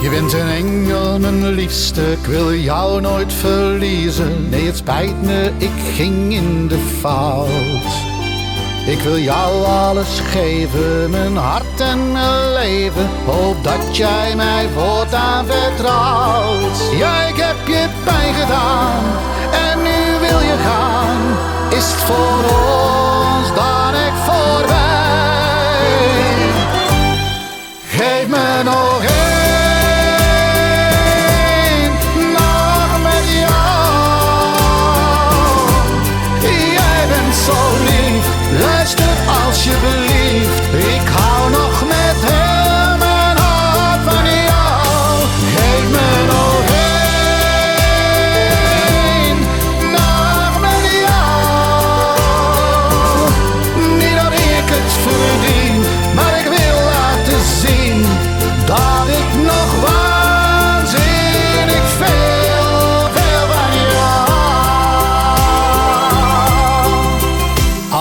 Je bent een engel, mijn liefste, ik wil jou nooit verliezen. Nee, het spijt me, ik ging in de fout. Ik wil jou alles geven, mijn hart en mijn leven. Hoop dat jij mij voortaan vertrouwt. Ja, ik heb je pijn gedaan en nu wil je gaan. Is het voor ons dan ik voorbij? Geef me nog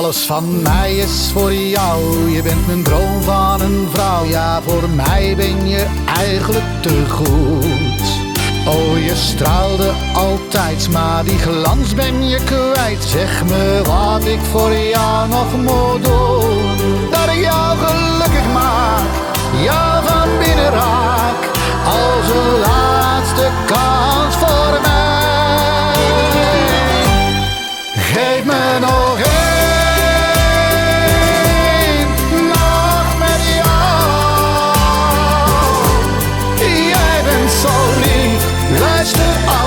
Alles van mij is voor jou, je bent mijn droom van een vrouw. Ja, voor mij ben je eigenlijk te goed. Oh, je straalde altijd, maar die glans ben je kwijt. Zeg me wat ik voor jou nog moet doen. Dat ik jou gelukkig maak, jou van binnen raak. Als een laatste kans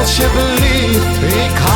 als je verliefd. Ik